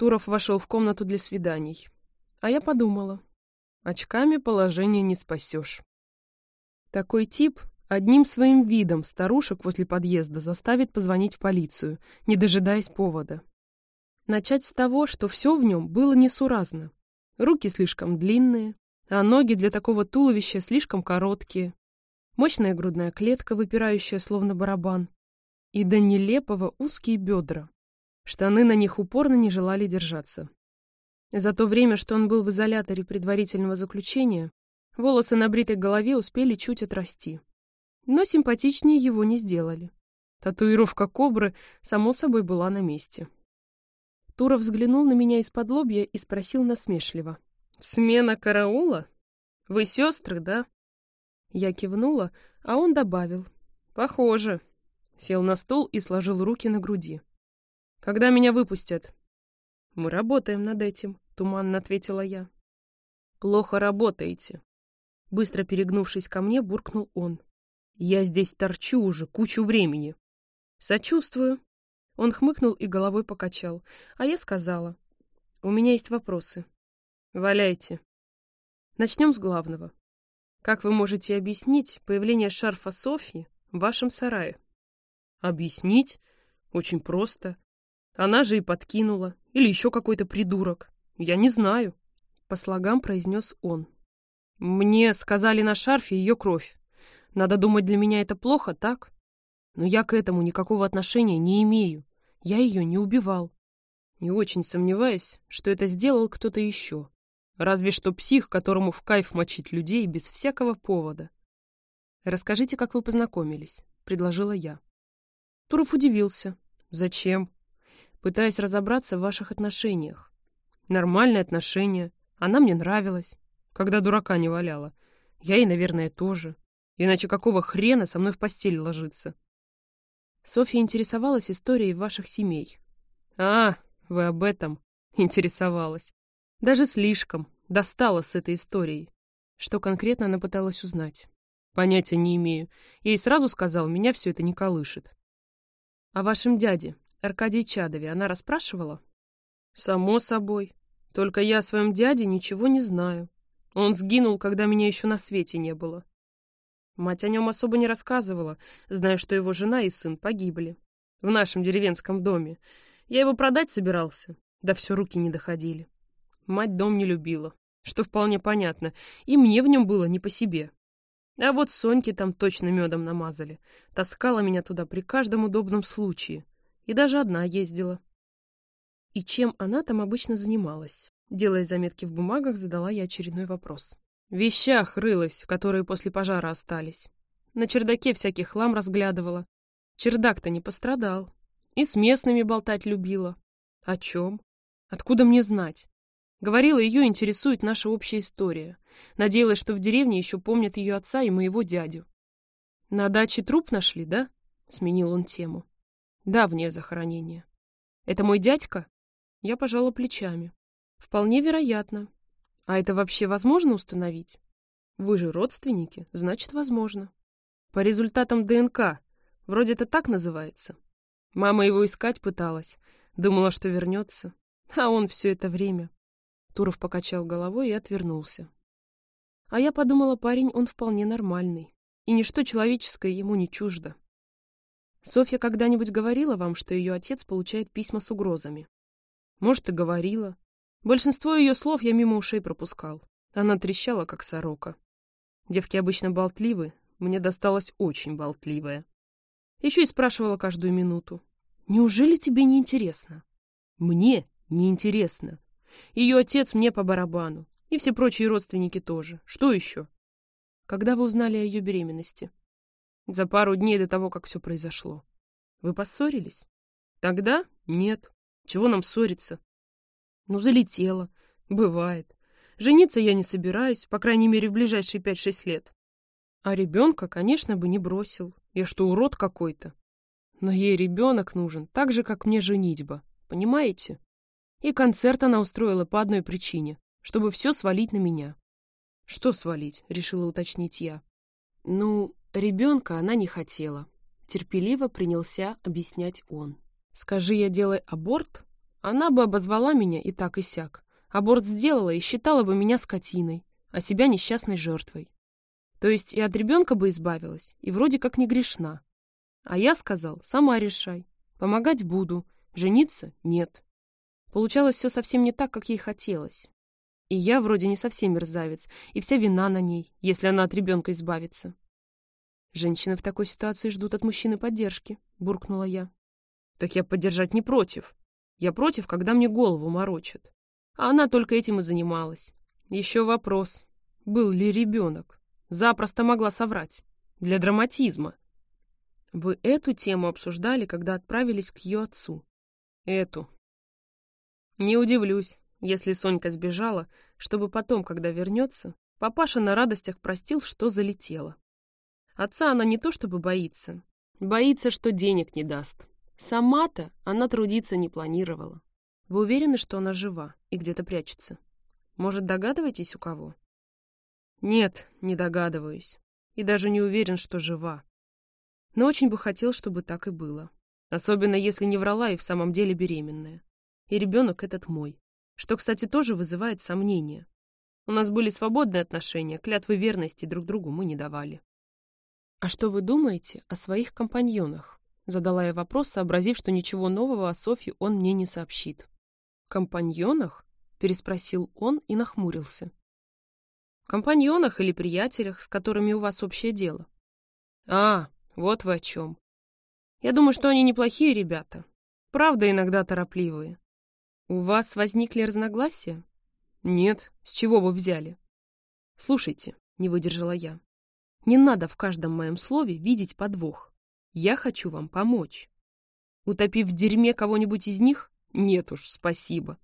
Туров вошел в комнату для свиданий. А я подумала. Очками положение не спасешь. Такой тип одним своим видом старушек возле подъезда заставит позвонить в полицию, не дожидаясь повода. Начать с того, что все в нем было несуразно. Руки слишком длинные, а ноги для такого туловища слишком короткие. Мощная грудная клетка, выпирающая словно барабан. И до нелепого узкие бедра. Штаны на них упорно не желали держаться. За то время, что он был в изоляторе предварительного заключения, волосы на бритой голове успели чуть отрасти. Но симпатичнее его не сделали. Татуировка кобры, само собой, была на месте. Туров взглянул на меня из-под лобья и спросил насмешливо. «Смена караула? Вы сестры, да?» Я кивнула, а он добавил. «Похоже». Сел на стул и сложил руки на груди. «Когда меня выпустят?» «Мы работаем над этим», — туманно ответила я. «Плохо работаете». Быстро перегнувшись ко мне, буркнул он. «Я здесь торчу уже кучу времени». «Сочувствую», он хмыкнул и головой покачал, а я сказала. «У меня есть вопросы. Валяйте. Начнем с главного. Как вы можете объяснить появление шарфа Софьи в вашем сарае?» «Объяснить? Очень просто. Она же и подкинула. Или еще какой-то придурок. Я не знаю», — по слогам произнес он. «Мне сказали на шарфе ее кровь. Надо думать, для меня это плохо, так? Но я к этому никакого отношения не имею. Я ее не убивал. И очень сомневаюсь, что это сделал кто-то еще. Разве что псих, которому в кайф мочить людей без всякого повода. «Расскажите, как вы познакомились», — предложила я. Туров удивился. «Зачем?» «Пытаюсь разобраться в ваших отношениях». «Нормальные отношения. Она мне нравилась. Когда дурака не валяла. Я ей, наверное, тоже. Иначе какого хрена со мной в постель ложиться?» Софья интересовалась историей ваших семей. А, вы об этом интересовалась. Даже слишком. Достала с этой историей. Что конкретно она пыталась узнать? Понятия не имею. Ей сразу сказал, меня все это не колышет. О вашем дяде, Аркадии Чадове, она расспрашивала? Само собой. Только я о своем дяде ничего не знаю. Он сгинул, когда меня еще на свете не было. Мать о нем особо не рассказывала, зная, что его жена и сын погибли. В нашем деревенском доме. Я его продать собирался, да все руки не доходили. Мать дом не любила, что вполне понятно, и мне в нем было не по себе. А вот Соньки там точно медом намазали. Таскала меня туда при каждом удобном случае. И даже одна ездила. И чем она там обычно занималась? Делая заметки в бумагах, задала я очередной вопрос вещах рылась, которые после пожара остались. На чердаке всякий хлам разглядывала. Чердак-то не пострадал. И с местными болтать любила. О чем? Откуда мне знать? Говорила, ее интересует наша общая история. Надеялась, что в деревне еще помнят ее отца и моего дядю. На даче труп нашли, да? Сменил он тему. Давнее захоронение. Это мой дядька? Я пожала плечами. Вполне вероятно. А это вообще возможно установить? Вы же родственники, значит, возможно. По результатам ДНК. Вроде это так называется. Мама его искать пыталась. Думала, что вернется. А он все это время. Туров покачал головой и отвернулся. А я подумала, парень, он вполне нормальный. И ничто человеческое ему не чуждо. Софья когда-нибудь говорила вам, что ее отец получает письма с угрозами? Может, и говорила. Большинство ее слов я мимо ушей пропускал. Она трещала, как сорока. Девки обычно болтливы, мне досталась очень болтливая. Еще и спрашивала каждую минуту. «Неужели тебе не интересно?» «Мне не интересно. Ее отец мне по барабану. И все прочие родственники тоже. Что еще?» «Когда вы узнали о ее беременности?» «За пару дней до того, как все произошло». «Вы поссорились?» «Тогда нет. Чего нам ссориться? Ну, залетела. Бывает. Жениться я не собираюсь, по крайней мере, в ближайшие пять-шесть лет. А ребенка, конечно, бы не бросил. Я что, урод какой-то? Но ей ребенок нужен, так же, как мне женитьба. Понимаете? И концерт она устроила по одной причине, чтобы все свалить на меня. Что свалить, решила уточнить я. Ну, ребенка она не хотела. Терпеливо принялся объяснять он. Скажи я делай аборт, она бы обозвала меня и так и сяк. Аборт сделала и считала бы меня скотиной, а себя несчастной жертвой. То есть и от ребенка бы избавилась, и вроде как не грешна. А я сказал, сама решай. Помогать буду, жениться — нет. Получалось все совсем не так, как ей хотелось. И я вроде не совсем мерзавец, и вся вина на ней, если она от ребенка избавится. Женщины в такой ситуации ждут от мужчины поддержки, буркнула я. Так я поддержать не против. Я против, когда мне голову морочат. А она только этим и занималась. Еще вопрос, был ли ребенок. Запросто могла соврать. Для драматизма. Вы эту тему обсуждали, когда отправились к ее отцу? Эту. Не удивлюсь, если Сонька сбежала, чтобы потом, когда вернется, папаша на радостях простил, что залетела. Отца она не то чтобы боится. Боится, что денег не даст. Сама-то она трудиться не планировала. Вы уверены, что она жива и где-то прячется? Может, догадываетесь, у кого? Нет, не догадываюсь. И даже не уверен, что жива. Но очень бы хотел, чтобы так и было. Особенно, если не врала и в самом деле беременная. И ребенок этот мой. Что, кстати, тоже вызывает сомнения. У нас были свободные отношения, клятвы верности друг другу мы не давали. «А что вы думаете о своих компаньонах?» Задала я вопрос, сообразив, что ничего нового о Софье он мне не сообщит. «Компаньонах?» — переспросил он и нахмурился. «Компаньонах или приятелях, с которыми у вас общее дело?» «А, вот вы о чем. Я думаю, что они неплохие ребята. Правда, иногда торопливые. У вас возникли разногласия? Нет, с чего вы взяли? Слушайте, не выдержала я. Не надо в каждом моем слове видеть подвох. Я хочу вам помочь. Утопив в дерьме кого-нибудь из них? Нет уж, спасибо.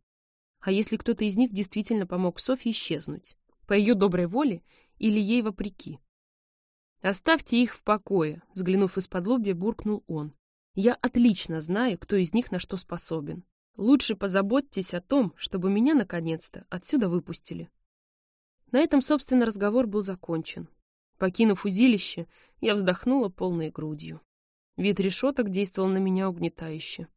А если кто-то из них действительно помог Софье исчезнуть? По ее доброй воле или ей вопреки? Оставьте их в покое, взглянув из-под лобья, буркнул он. Я отлично знаю, кто из них на что способен. Лучше позаботьтесь о том, чтобы меня, наконец-то, отсюда выпустили. На этом, собственно, разговор был закончен. Покинув узилище, я вздохнула полной грудью. Вид решеток действовал на меня угнетающе.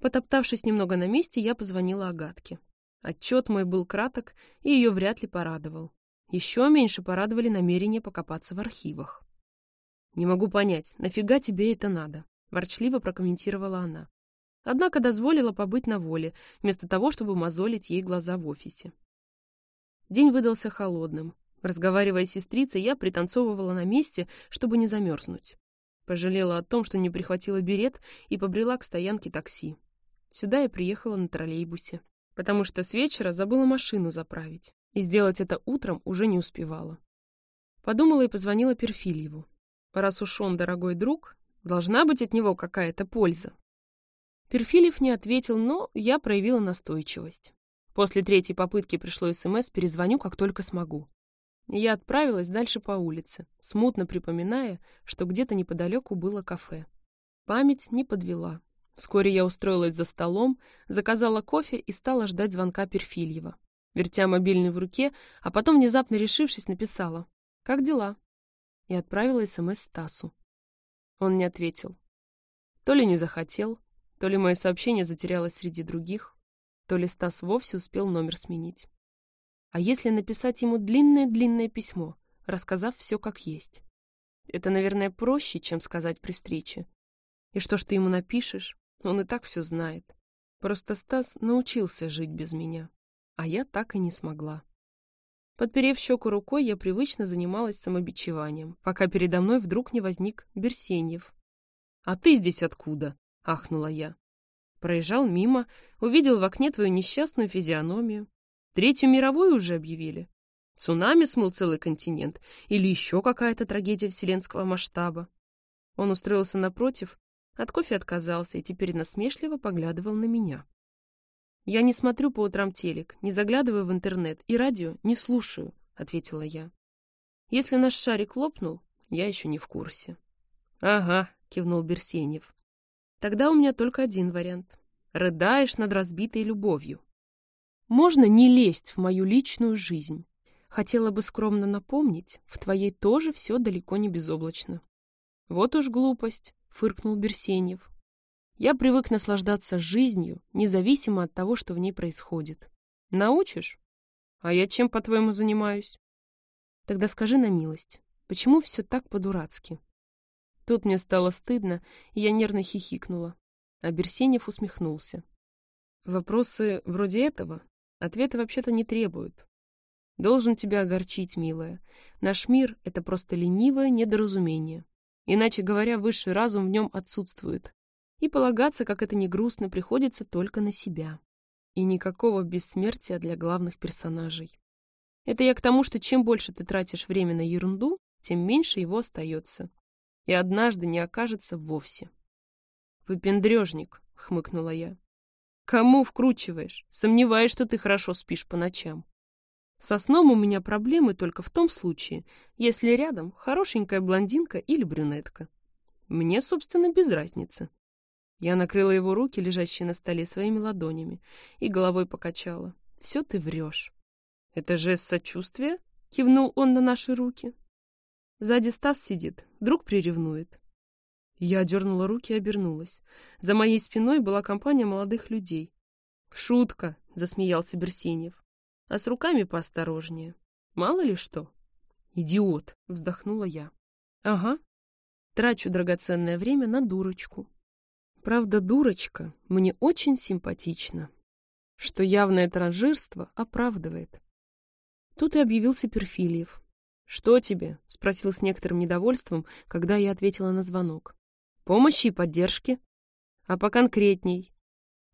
Потоптавшись немного на месте, я позвонила Агатке. Отчет мой был краток, и ее вряд ли порадовал. Еще меньше порадовали намерения покопаться в архивах. «Не могу понять, нафига тебе это надо?» — ворчливо прокомментировала она. Однако дозволила побыть на воле, вместо того, чтобы мозолить ей глаза в офисе. День выдался холодным. Разговаривая с сестрицей, я пританцовывала на месте, чтобы не замерзнуть. Пожалела о том, что не прихватила берет, и побрела к стоянке такси. Сюда я приехала на троллейбусе, потому что с вечера забыла машину заправить, и сделать это утром уже не успевала. Подумала и позвонила Перфильеву. Раз уж он дорогой друг, должна быть от него какая-то польза. Перфильев не ответил, но я проявила настойчивость. После третьей попытки пришло СМС «Перезвоню, как только смогу». Я отправилась дальше по улице, смутно припоминая, что где-то неподалеку было кафе. Память не подвела. Вскоре я устроилась за столом, заказала кофе и стала ждать звонка Перфильева. Вертя мобильный в руке, а потом, внезапно решившись, написала «Как дела?» и отправила СМС Стасу. Он не ответил. То ли не захотел, то ли мое сообщение затерялось среди других, то ли Стас вовсе успел номер сменить. А если написать ему длинное-длинное письмо, рассказав все как есть? Это, наверное, проще, чем сказать при встрече. И что ж ты ему напишешь? Он и так все знает. Просто Стас научился жить без меня, а я так и не смогла. Подперев щеку рукой, я привычно занималась самобичеванием, пока передо мной вдруг не возник Берсеньев. «А ты здесь откуда?» — ахнула я. Проезжал мимо, увидел в окне твою несчастную физиономию, Третью мировую уже объявили. Цунами смыл целый континент или еще какая-то трагедия вселенского масштаба. Он устроился напротив, от кофе отказался и теперь насмешливо поглядывал на меня. «Я не смотрю по утрам телек, не заглядываю в интернет и радио не слушаю», — ответила я. «Если наш шарик лопнул, я еще не в курсе». «Ага», — кивнул Берсенев. «Тогда у меня только один вариант. Рыдаешь над разбитой любовью». Можно не лезть в мою личную жизнь. Хотела бы скромно напомнить, в твоей тоже все далеко не безоблачно. Вот уж глупость, фыркнул Берсеньев. Я привык наслаждаться жизнью, независимо от того, что в ней происходит. Научишь? А я чем, по-твоему, занимаюсь? Тогда скажи на милость, почему все так по-дурацки? Тут мне стало стыдно, и я нервно хихикнула. А Берсенев усмехнулся. Вопросы вроде этого ответа вообще-то не требуют. Должен тебя огорчить, милая. Наш мир — это просто ленивое недоразумение. Иначе говоря, высший разум в нем отсутствует. И полагаться, как это ни грустно, приходится только на себя. И никакого бессмертия для главных персонажей. Это я к тому, что чем больше ты тратишь время на ерунду, тем меньше его остается. И однажды не окажется вовсе. «Выпендрежник», — хмыкнула я. «Кому вкручиваешь? Сомневаюсь, что ты хорошо спишь по ночам. Со сном у меня проблемы только в том случае, если рядом хорошенькая блондинка или брюнетка. Мне, собственно, без разницы. Я накрыла его руки, лежащие на столе, своими ладонями, и головой покачала. «Все ты врешь». «Это жест сочувствия?» — кивнул он на наши руки. Сзади Стас сидит, вдруг приревнует. Я дернула руки и обернулась. За моей спиной была компания молодых людей. «Шутка!» — засмеялся Берсеньев а с руками поосторожнее. Мало ли что. Идиот, вздохнула я. Ага. Трачу драгоценное время на дурочку. Правда, дурочка мне очень симпатична, что явное транжирство оправдывает. Тут и объявился Перфильев. «Что тебе?» — спросил с некоторым недовольством, когда я ответила на звонок. «Помощи и поддержки. А поконкретней.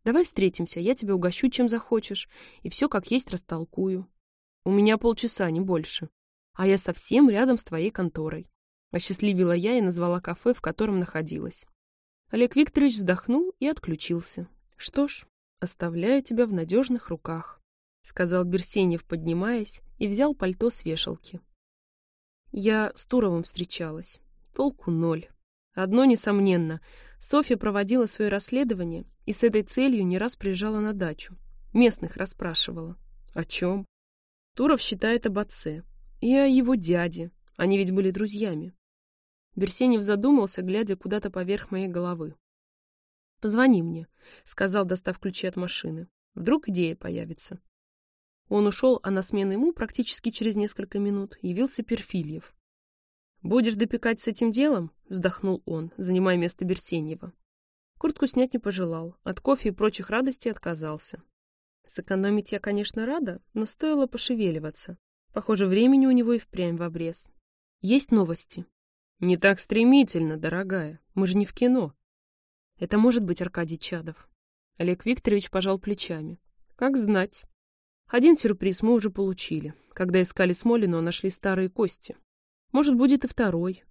Давай встретимся, я тебя угощу, чем захочешь, и все как есть растолкую. У меня полчаса, не больше. А я совсем рядом с твоей конторой. Осчастливила я и назвала кафе, в котором находилась. Олег Викторович вздохнул и отключился. Что ж, оставляю тебя в надежных руках, сказал Берсенев, поднимаясь, и взял пальто с вешалки. Я с Туровым встречалась. Толку ноль. Одно несомненно, Софья проводила свое расследование и с этой целью не раз приезжала на дачу. Местных расспрашивала. О чем? Туров считает об отце. И о его дяде. Они ведь были друзьями. Берсенев задумался, глядя куда-то поверх моей головы. «Позвони мне», — сказал, достав ключи от машины. «Вдруг идея появится». Он ушел, а на смену ему практически через несколько минут явился Перфильев. «Будешь допекать с этим делом?» — вздохнул он, занимая место Берсеньева. Куртку снять не пожелал, от кофе и прочих радостей отказался. Сэкономить я, конечно, рада, но стоило пошевеливаться. Похоже, времени у него и впрямь в обрез. Есть новости. Не так стремительно, дорогая. Мы же не в кино. Это может быть Аркадий Чадов. Олег Викторович пожал плечами. Как знать. Один сюрприз мы уже получили. Когда искали Смолину, нашли старые кости. Может, будет и второй.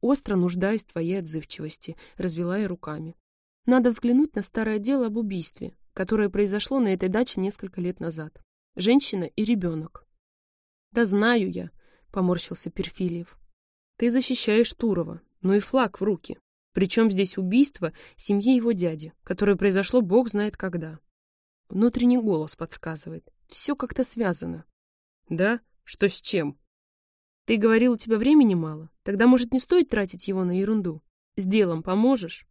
Остро нуждаюсь в твоей отзывчивости, развела я руками. Надо взглянуть на старое дело об убийстве, которое произошло на этой даче несколько лет назад. Женщина и ребенок. Да знаю я, поморщился Перфильев. Ты защищаешь Турова, но и флаг в руки. Причем здесь убийство семьи его дяди, которое произошло бог знает когда. Внутренний голос подсказывает. Все как-то связано. Да? Что с чем? Ты говорил, у тебя времени мало. Тогда, может, не стоит тратить его на ерунду? С делом поможешь?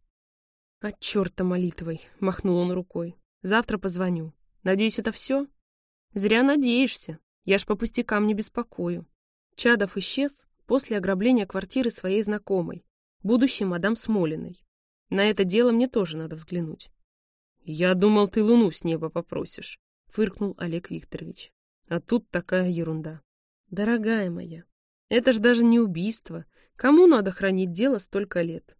А черта молитвой, махнул он рукой. Завтра позвоню. Надеюсь, это все? Зря надеешься. Я ж по пустякам не беспокою. Чадов исчез после ограбления квартиры своей знакомой, будущей мадам Смолиной. На это дело мне тоже надо взглянуть. Я думал, ты луну с неба попросишь, фыркнул Олег Викторович. А тут такая ерунда. Дорогая моя, это ж даже не убийство. Кому надо хранить дело столько лет?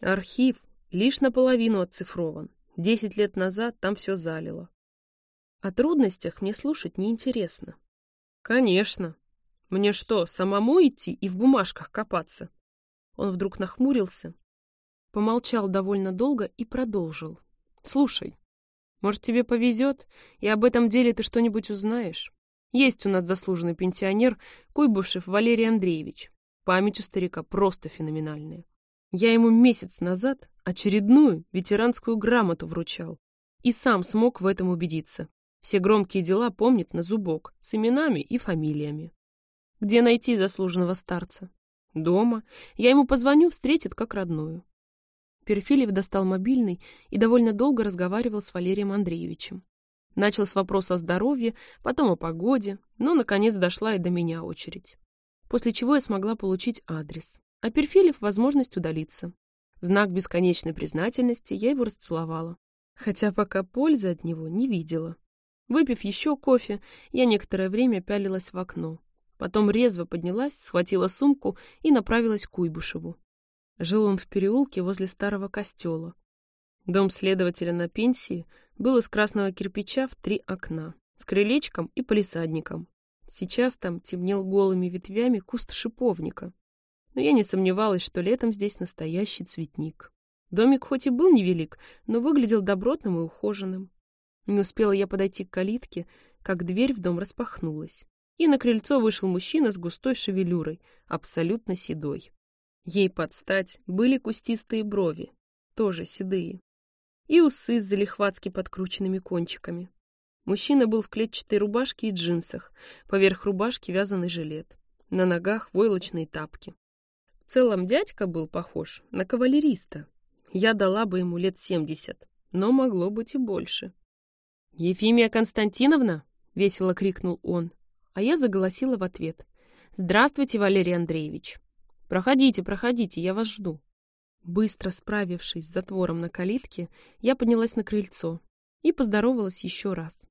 Архив лишь наполовину оцифрован. Десять лет назад там все залило. О трудностях мне слушать неинтересно. Конечно. Мне что, самому идти и в бумажках копаться? Он вдруг нахмурился, помолчал довольно долго и продолжил. Слушай, может, тебе повезет, и об этом деле ты что-нибудь узнаешь? Есть у нас заслуженный пенсионер Куйбышев Валерий Андреевич. Память у старика просто феноменальная. Я ему месяц назад очередную ветеранскую грамоту вручал. И сам смог в этом убедиться. Все громкие дела помнит на зубок, с именами и фамилиями. Где найти заслуженного старца? Дома. Я ему позвоню, встретит как родную. Перфилев достал мобильный и довольно долго разговаривал с Валерием Андреевичем. Начал с вопроса о здоровье, потом о погоде, но, наконец, дошла и до меня очередь. После чего я смогла получить адрес, а Перфилев — возможность удалиться. В знак бесконечной признательности я его расцеловала, хотя пока пользы от него не видела. Выпив еще кофе, я некоторое время пялилась в окно. Потом резво поднялась, схватила сумку и направилась к Куйбышеву. Жил он в переулке возле старого костела. Дом следователя на пенсии был из красного кирпича в три окна, с крылечком и полисадником. Сейчас там темнел голыми ветвями куст шиповника. Но я не сомневалась, что летом здесь настоящий цветник. Домик хоть и был невелик, но выглядел добротным и ухоженным. Не успела я подойти к калитке, как дверь в дом распахнулась. И на крыльцо вышел мужчина с густой шевелюрой, абсолютно седой. Ей под стать были кустистые брови, тоже седые, и усы с залихватски подкрученными кончиками. Мужчина был в клетчатой рубашке и джинсах, поверх рубашки вязаный жилет, на ногах войлочные тапки. В целом дядька был похож на кавалериста. Я дала бы ему лет семьдесят, но могло быть и больше. «Ефимия Константиновна!» — весело крикнул он, а я заголосила в ответ. «Здравствуйте, Валерий Андреевич! Проходите, проходите, я вас жду!» Быстро справившись с затвором на калитке, я поднялась на крыльцо и поздоровалась еще раз.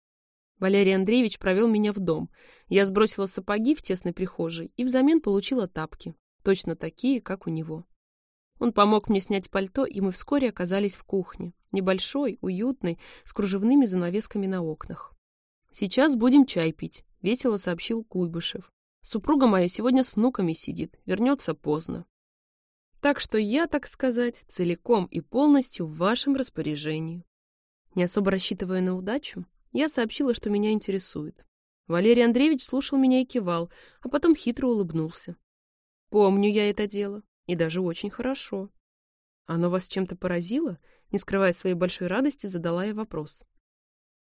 Валерий Андреевич провел меня в дом. Я сбросила сапоги в тесной прихожей и взамен получила тапки, точно такие, как у него. Он помог мне снять пальто, и мы вскоре оказались в кухне, небольшой, уютной, с кружевными занавесками на окнах. «Сейчас будем чай пить», — весело сообщил Куйбышев. «Супруга моя сегодня с внуками сидит, вернется поздно. Так что я, так сказать, целиком и полностью в вашем распоряжении». Не особо рассчитывая на удачу, я сообщила, что меня интересует. Валерий Андреевич слушал меня и кивал, а потом хитро улыбнулся. «Помню я это дело. И даже очень хорошо. Оно вас чем-то поразило? Не скрывая своей большой радости, задала я вопрос.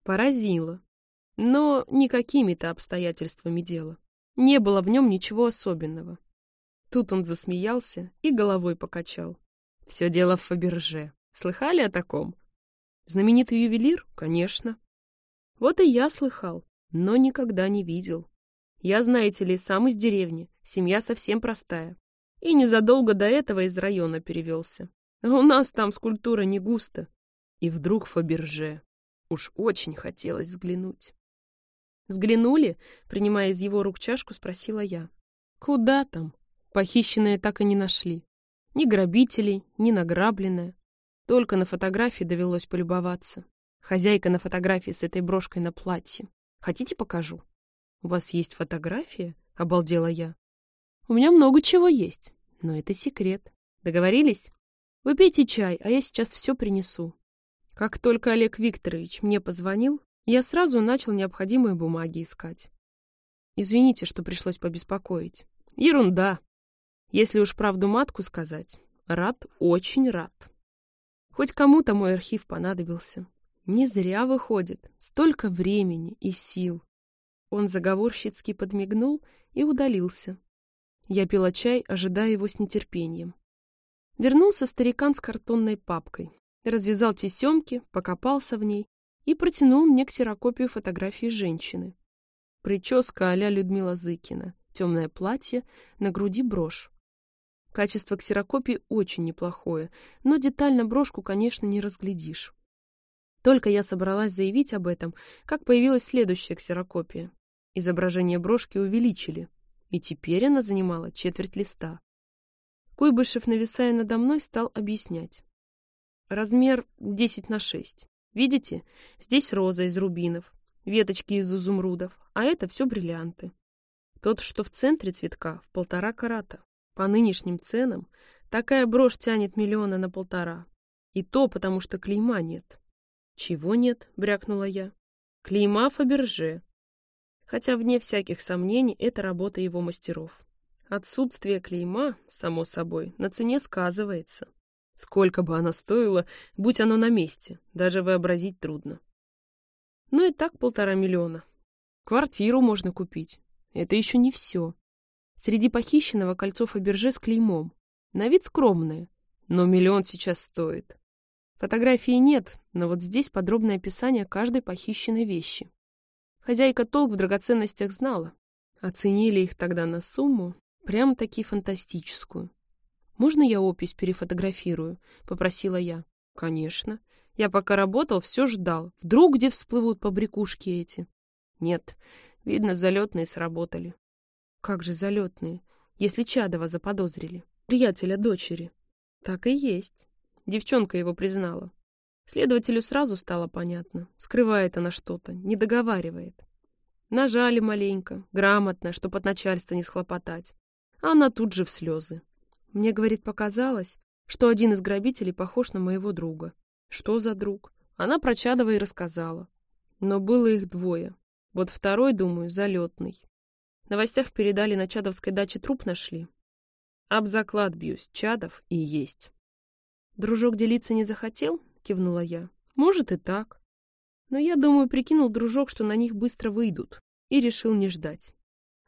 Поразило. Но не какими-то обстоятельствами дело. Не было в нем ничего особенного. Тут он засмеялся и головой покачал. Все дело в Фаберже. Слыхали о таком? Знаменитый ювелир? Конечно. Вот и я слыхал, но никогда не видел. Я, знаете ли, сам из деревни, семья совсем простая. И незадолго до этого из района перевелся. у нас там скульптура не густо. И вдруг Фаберже. Уж очень хотелось взглянуть. Взглянули, принимая из его рук чашку, спросила я. Куда там? Похищенные так и не нашли. Ни грабителей, ни награбленное. Только на фотографии довелось полюбоваться. Хозяйка на фотографии с этой брошкой на платье. Хотите, покажу? У вас есть фотография? Обалдела я. У меня много чего есть, но это секрет. Договорились? Вы пейте чай, а я сейчас все принесу. Как только Олег Викторович мне позвонил, я сразу начал необходимые бумаги искать. Извините, что пришлось побеспокоить. Ерунда. Если уж правду матку сказать, рад, очень рад. Хоть кому-то мой архив понадобился. Не зря выходит. Столько времени и сил. Он заговорщицки подмигнул и удалился, я пила чай, ожидая его с нетерпением. Вернулся старикан с картонной папкой, развязал тесемки, покопался в ней и протянул мне ксерокопию фотографии женщины. Прическа а-ля Людмила Зыкина, темное платье, на груди брошь. Качество ксерокопии очень неплохое, но детально брошку, конечно, не разглядишь. Только я собралась заявить об этом, как появилась следующая ксерокопия. Изображение брошки увеличили, и теперь она занимала четверть листа. Куйбышев, нависая надо мной, стал объяснять. Размер 10 на 6. Видите? Здесь роза из рубинов, веточки из изумрудов, а это все бриллианты. Тот, что в центре цветка, в полтора карата. По нынешним ценам такая брошь тянет миллиона на полтора. И то потому, что клейма нет. Чего нет? брякнула я. Клейма Фаберже, хотя, вне всяких сомнений, это работа его мастеров. Отсутствие клейма, само собой, на цене сказывается. Сколько бы она стоила, будь оно на месте, даже вообразить трудно. Ну и так полтора миллиона. Квартиру можно купить. Это еще не все. Среди похищенного кольцо Фаберже с клеймом. На вид скромное, Но миллион сейчас стоит. Фотографии нет, но вот здесь подробное описание каждой похищенной вещи. Хозяйка толк в драгоценностях знала. Оценили их тогда на сумму, прям-таки фантастическую. «Можно я опись перефотографирую?» — попросила я. «Конечно. Я пока работал, все ждал. Вдруг где всплывут побрякушки эти?» «Нет. Видно, залетные сработали». «Как же залетные, если Чадова заподозрили? Приятеля дочери». «Так и есть». Девчонка его признала. Следователю сразу стало понятно. Скрывает она что-то, не договаривает. Нажали маленько, грамотно, чтоб от начальства не схлопотать. А она тут же в слезы. Мне, говорит, показалось, что один из грабителей похож на моего друга. Что за друг? Она про Чадова и рассказала. Но было их двое. Вот второй, думаю, залетный. Новостях передали, на Чадовской даче труп нашли. Об заклад бьюсь, Чадов и есть. Дружок делиться не захотел? Кивнула я. Может и так. Но я, думаю, прикинул дружок, что на них быстро выйдут. И решил не ждать.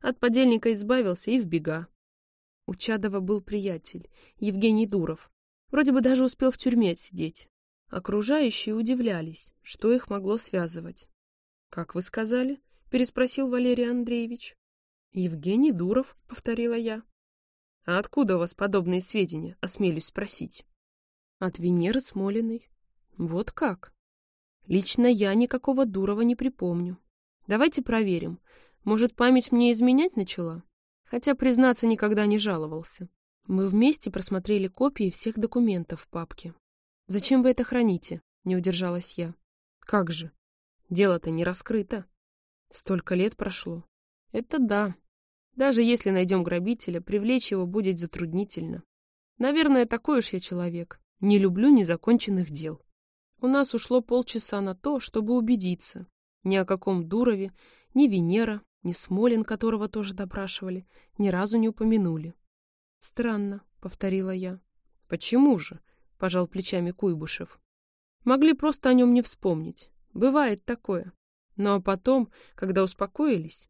От подельника избавился и в бега. У Чадова был приятель, Евгений Дуров. Вроде бы даже успел в тюрьме отсидеть. Окружающие удивлялись, что их могло связывать. «Как вы сказали?» — переспросил Валерий Андреевич. «Евгений Дуров», — повторила я. «А откуда у вас подобные сведения?» — осмелюсь спросить. «От Венеры Смолиной». «Вот как?» «Лично я никакого Дурова не припомню. Давайте проверим. Может, память мне изменять начала?» Хотя, признаться, никогда не жаловался. Мы вместе просмотрели копии всех документов в папке. «Зачем вы это храните?» — не удержалась я. «Как же? Дело-то не раскрыто. Столько лет прошло. Это да. Даже если найдем грабителя, привлечь его будет затруднительно. Наверное, такой уж я человек. Не люблю незаконченных дел. У нас ушло полчаса на то, чтобы убедиться. Ни о каком Дурове, ни Венера, ни Смолин, которого тоже допрашивали, ни разу не упомянули. «Странно», — повторила я. «Почему же?» — пожал плечами Куйбышев. «Могли просто о нем не вспомнить. Бывает такое. Ну а потом, когда успокоились...»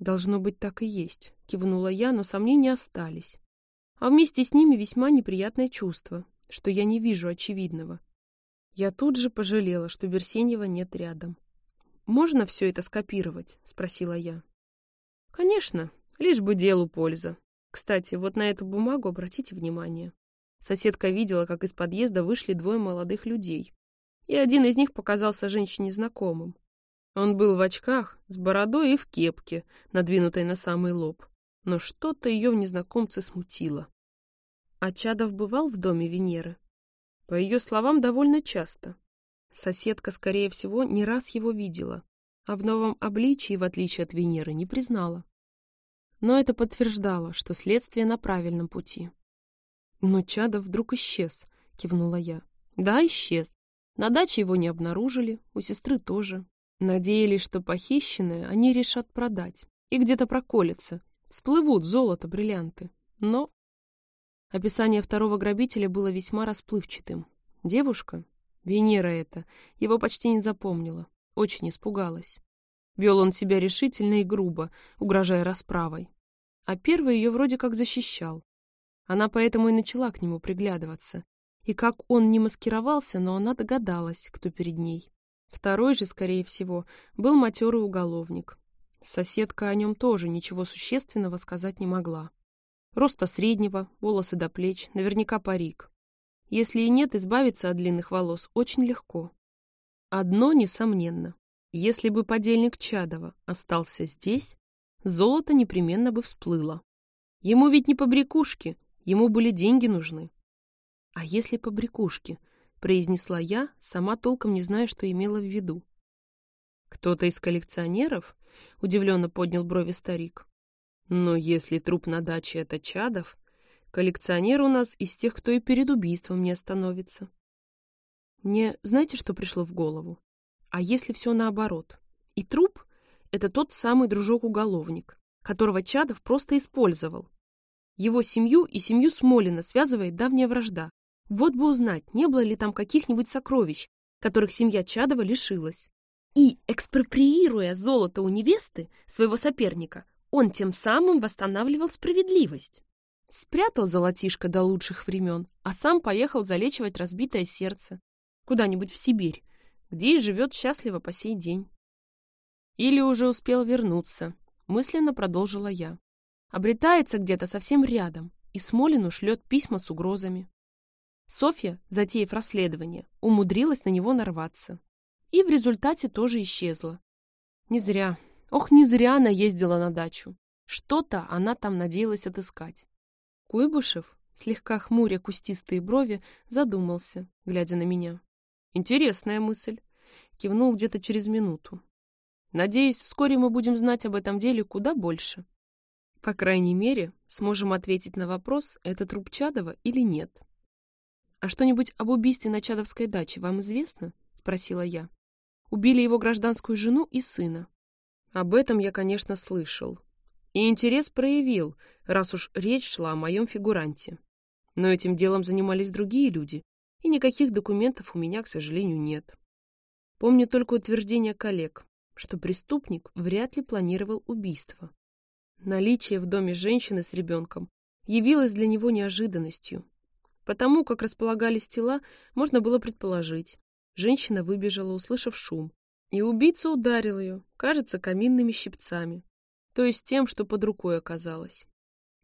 «Должно быть, так и есть», — кивнула я, но сомнения остались. А вместе с ними весьма неприятное чувство, что я не вижу очевидного. Я тут же пожалела, что Берсеньева нет рядом. «Можно все это скопировать?» — спросила я. «Конечно, лишь бы делу польза. Кстати, вот на эту бумагу обратите внимание». Соседка видела, как из подъезда вышли двое молодых людей, и один из них показался женщине знакомым. Он был в очках, с бородой и в кепке, надвинутой на самый лоб, но что-то ее в незнакомце смутило. А Чадов бывал в доме Венеры? По ее словам, довольно часто. Соседка, скорее всего, не раз его видела, а в новом обличии, в отличие от Венеры, не признала. Но это подтверждало, что следствие на правильном пути. «Но Чадов вдруг исчез», — кивнула я. «Да, исчез. На даче его не обнаружили, у сестры тоже. Надеялись, что похищенное они решат продать и где-то проколется, всплывут золото, бриллианты. Но...» Описание второго грабителя было весьма расплывчатым. Девушка, Венера это. Его почти не запомнила. Очень испугалась. Вел он себя решительно и грубо, угрожая расправой. А первый ее вроде как защищал. Она поэтому и начала к нему приглядываться. И как он не маскировался, но она догадалась, кто перед ней. Второй же, скорее всего, был матерый уголовник. Соседка о нем тоже ничего существенного сказать не могла. Роста среднего, волосы до плеч, наверняка парик. Если и нет, избавиться от длинных волос очень легко. Одно несомненно. Если бы подельник Чадова остался здесь, золото непременно бы всплыло. Ему ведь не побрякушки, ему были деньги нужны. А если побрякушки, произнесла я, сама толком не зная, что имела в виду. Кто-то из коллекционеров? Удивленно поднял брови старик. Но если труп на даче — это Чадов, Коллекционер у нас из тех, кто и перед убийством не остановится. Мне знаете, что пришло в голову? А если все наоборот? И труп — это тот самый дружок-уголовник, которого Чадов просто использовал. Его семью и семью Смолина связывает давняя вражда. Вот бы узнать, не было ли там каких-нибудь сокровищ, которых семья Чадова лишилась. И, экспроприируя золото у невесты, своего соперника, он тем самым восстанавливал справедливость. Спрятал золотишко до лучших времен, а сам поехал залечивать разбитое сердце. Куда-нибудь в Сибирь, где и живет счастливо по сей день. Или уже успел вернуться, мысленно продолжила я. Обретается где-то совсем рядом, и Смолину шлет письма с угрозами. Софья, затеяв расследование, умудрилась на него нарваться. И в результате тоже исчезла. Не зря, ох, не зря она ездила на дачу. Что-то она там надеялась отыскать. Куйбышев, слегка хмуря кустистые брови, задумался, глядя на меня. Интересная мысль. Кивнул где-то через минуту. Надеюсь, вскоре мы будем знать об этом деле куда больше. По крайней мере, сможем ответить на вопрос, это труп Чадова или нет. «А что-нибудь об убийстве на Чадовской даче вам известно?» — спросила я. «Убили его гражданскую жену и сына». Об этом я, конечно, слышал. И интерес проявил, раз уж речь шла о моем фигуранте. Но этим делом занимались другие люди, и никаких документов у меня, к сожалению, нет. Помню только утверждение коллег, что преступник вряд ли планировал убийство. Наличие в доме женщины с ребенком явилось для него неожиданностью. Потому как располагались тела, можно было предположить. Женщина выбежала, услышав шум, и убийца ударил ее, кажется, каминными щипцами, то есть тем, что под рукой оказалось.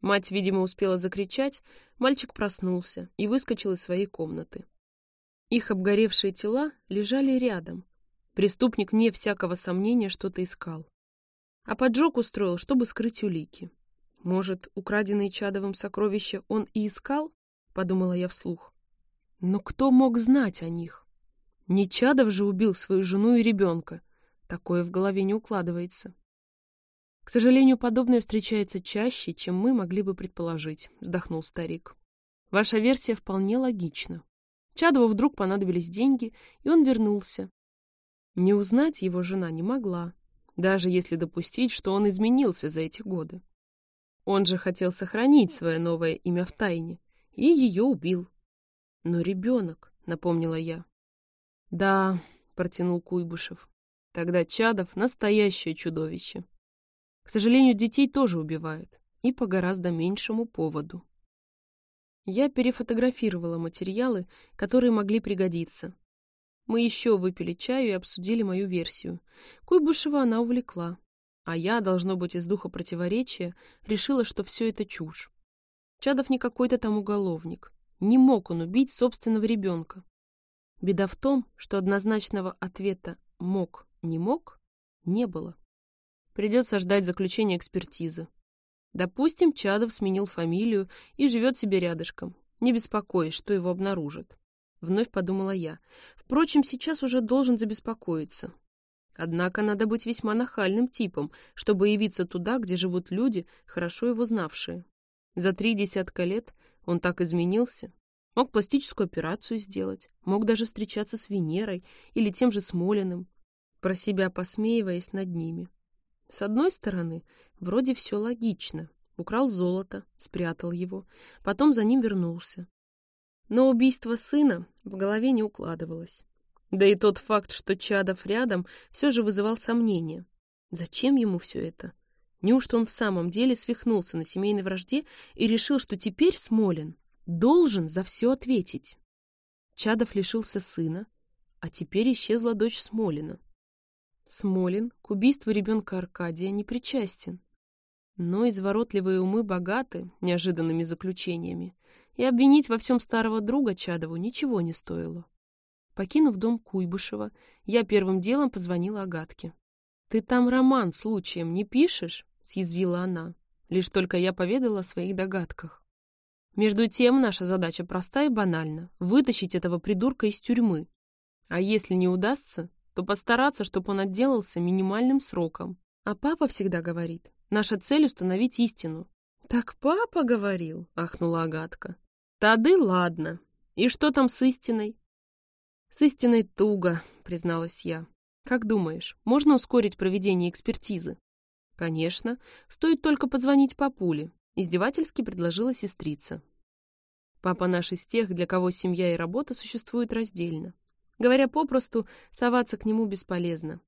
Мать, видимо, успела закричать, мальчик проснулся и выскочил из своей комнаты. Их обгоревшие тела лежали рядом. Преступник, вне всякого сомнения, что-то искал. А поджог устроил, чтобы скрыть улики. Может, украденные Чадовым сокровища он и искал? Подумала я вслух. Но кто мог знать о них? Не Чадов же убил свою жену и ребенка. Такое в голове не укладывается. К сожалению, подобное встречается чаще, чем мы могли бы предположить, вздохнул старик. Ваша версия вполне логична. Чадову вдруг понадобились деньги, и он вернулся. Не узнать его жена не могла, даже если допустить, что он изменился за эти годы. Он же хотел сохранить свое новое имя в тайне, и ее убил. Но ребенок, напомнила я. Да, протянул Куйбышев. Тогда Чадов — настоящее чудовище. К сожалению, детей тоже убивают, и по гораздо меньшему поводу. Я перефотографировала материалы, которые могли пригодиться. Мы еще выпили чаю и обсудили мою версию. Куйбышева она увлекла. А я, должно быть, из духа противоречия, решила, что все это чушь. Чадов не какой-то там уголовник. Не мог он убить собственного ребенка. Беда в том, что однозначного ответа «мог», «не мог» не было. Придется ждать заключения экспертизы. Допустим, Чадов сменил фамилию и живет себе рядышком, не беспокоясь, что его обнаружат. Вновь подумала я. Впрочем, сейчас уже должен забеспокоиться. Однако надо быть весьма нахальным типом, чтобы явиться туда, где живут люди, хорошо его знавшие. За три десятка лет он так изменился. Мог пластическую операцию сделать, мог даже встречаться с Венерой или тем же Смолиным, про себя посмеиваясь над ними. С одной стороны, вроде все логично. Украл золото, спрятал его, потом за ним вернулся. Но убийство сына в голове не укладывалось. Да и тот факт, что Чадов рядом, все же вызывал сомнения. Зачем ему все это? Неужто он в самом деле свихнулся на семейной вражде и решил, что теперь Смолин должен за все ответить? Чадов лишился сына, а теперь исчезла дочь Смолина. Смолин к убийству ребенка Аркадия не причастен. Но изворотливые умы богаты неожиданными заключениями, и обвинить во всем старого друга Чадову ничего не стоило. Покинув дом Куйбышева, я первым делом позвонила Агатке. «Ты там роман случаем не пишешь?» — съязвила она. Лишь только я поведала о своих догадках. Между тем, наша задача проста и банальна — вытащить этого придурка из тюрьмы. А если не удастся, то постараться, чтобы он отделался минимальным сроком. А папа всегда говорит, наша цель — установить истину. «Так папа говорил», — ахнула Агатка. «Тады ладно. И что там с истиной?» «С истиной туго», — призналась я. «Как думаешь, можно ускорить проведение экспертизы?» «Конечно. Стоит только позвонить папуле», — издевательски предложила сестрица. Папа наш из тех, для кого семья и работа существуют раздельно. Говоря попросту, соваться к нему бесполезно.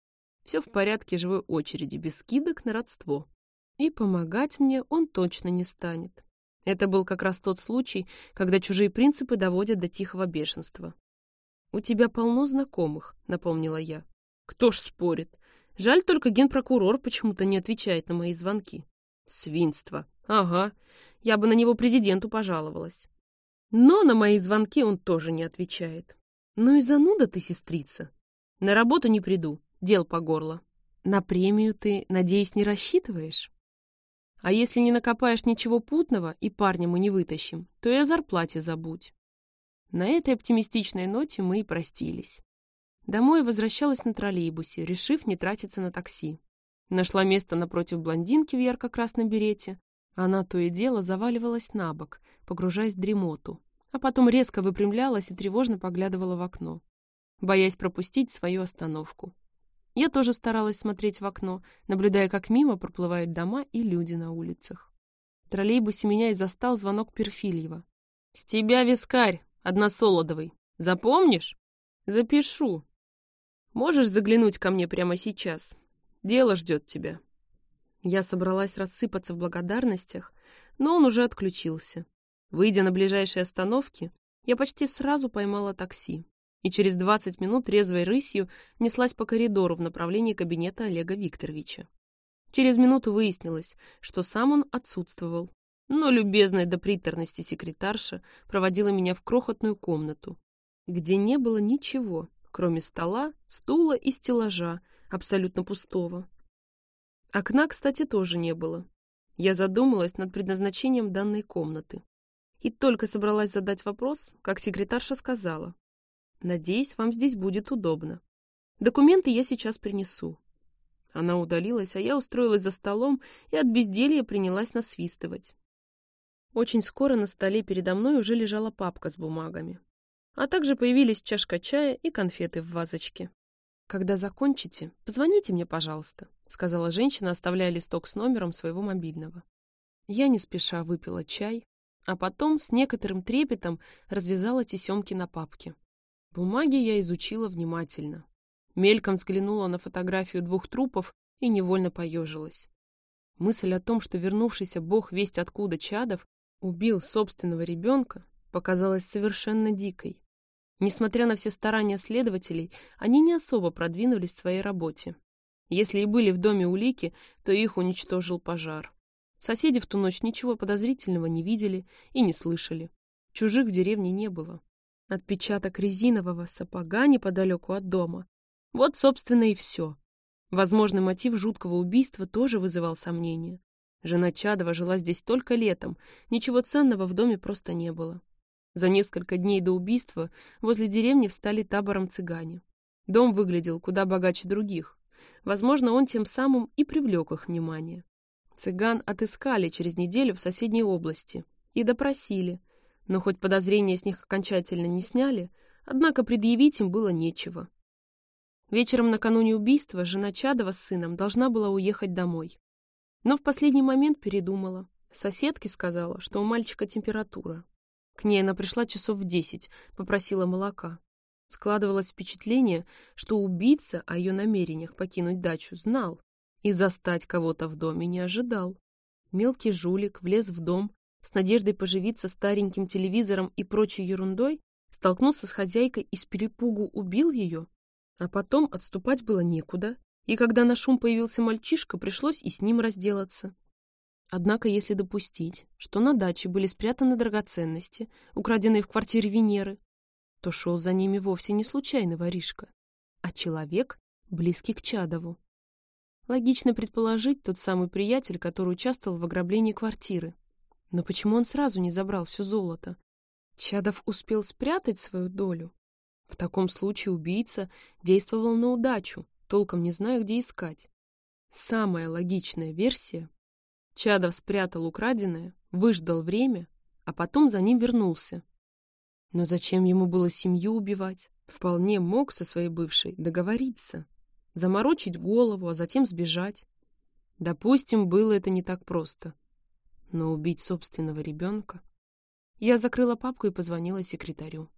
Все в порядке живой очереди, без скидок на родство. И помогать мне он точно не станет. Это был как раз тот случай, когда чужие принципы доводят до тихого бешенства. «У тебя полно знакомых», — напомнила я. «Кто ж спорит? Жаль, только генпрокурор почему-то не отвечает на мои звонки». «Свинство. Ага. Я бы на него президенту пожаловалась». Но на мои звонки он тоже не отвечает. «Ну и зануда ты, сестрица. На работу не приду, дел по горло. На премию ты, надеюсь, не рассчитываешь?» А если не накопаешь ничего путного и парня мы не вытащим, то и о зарплате забудь. На этой оптимистичной ноте мы и простились. Домой возвращалась на троллейбусе, решив не тратиться на такси. Нашла место напротив блондинки в ярко-красном берете. Она то и дело заваливалась на бок, погружаясь в дремоту, а потом резко выпрямлялась и тревожно поглядывала в окно, боясь пропустить свою остановку. Я тоже старалась смотреть в окно, наблюдая, как мимо проплывают дома и люди на улицах. В троллейбусе меня и застал звонок Перфильева. «С тебя вискарь!» Односолодовый. Запомнишь? Запишу. Можешь заглянуть ко мне прямо сейчас? Дело ждет тебя. Я собралась рассыпаться в благодарностях, но он уже отключился. Выйдя на ближайшей остановке, я почти сразу поймала такси и через 20 минут резвой рысью неслась по коридору в направлении кабинета Олега Викторовича. Через минуту выяснилось, что сам он отсутствовал, но любезная до приторности секретарша проводила меня в крохотную комнату, где не было ничего, кроме стола, стула и стеллажа, абсолютно пустого. Окна, кстати, тоже не было. Я задумалась над предназначением данной комнаты. И только собралась задать вопрос, как секретарша сказала. «Надеюсь, вам здесь будет удобно. Документы я сейчас принесу». Она удалилась, а я устроилась за столом и от безделья принялась насвистывать. Очень скоро на столе передо мной уже лежала папка с бумагами. А также появились чашка чая и конфеты в вазочке. «Когда закончите, позвоните мне, пожалуйста», — сказала женщина, оставляя листок с номером своего мобильного. Я не спеша выпила чай, а потом с некоторым трепетом развязала тесемки на папке. Бумаги я изучила внимательно. Мельком взглянула на фотографию двух трупов и невольно поежилась. Мысль о том, что вернувшийся бог весть откуда Чадов убил собственного ребенка, показалась совершенно дикой. Несмотря на все старания следователей, они не особо продвинулись в своей работе. Если и были в доме улики, то их уничтожил пожар. Соседи в ту ночь ничего подозрительного не видели и не слышали. Чужих в деревне не было. Отпечаток резинового сапога неподалеку от дома. Вот, собственно, и все. Возможный мотив жуткого убийства тоже вызывал сомнения. Жена Чадова жила здесь только летом, ничего ценного в доме просто не было. За несколько дней до убийства возле деревни встали табором цыгане. Дом выглядел куда богаче других. Возможно, он тем самым и привлек их внимание. Цыган отыскали через неделю в соседней области и допросили, но хоть подозрения с них окончательно не сняли, однако предъявить им было нечего. Вечером накануне убийства жена Чадова с сыном должна была уехать домой. Но в последний момент передумала. Соседке сказала, что у мальчика температура. К ней она пришла часов в десять, попросила молока. Складывалось впечатление, что убийца о ее намерениях покинуть дачу знал и застать кого-то в доме не ожидал. Мелкий жулик влез в дом с надеждой поживиться стареньким телевизором и прочей ерундой, столкнулся с хозяйкой и с перепугу убил ее, а потом отступать было некуда, и когда на шум появился мальчишка, пришлось и с ним разделаться. Однако, если допустить, что на даче были спрятаны драгоценности, украденные в квартире Венеры, то шел за ними вовсе не случайный воришка, а человек, близкий к Чадову. Логично предположить тот самый приятель, который участвовал в ограблении квартиры. Но почему он сразу не забрал все золото? Чадов успел спрятать свою долю. В таком случае убийца действовал на удачу, толком не знаю, где искать. Самая логичная версия. Чадов спрятал украденное, выждал время, а потом за ним вернулся. Но зачем ему было семью убивать? Вполне мог со своей бывшей договориться, заморочить голову, а затем сбежать. Допустим, было это не так просто. Но убить собственного ребенка... Я закрыла папку и позвонила секретарю.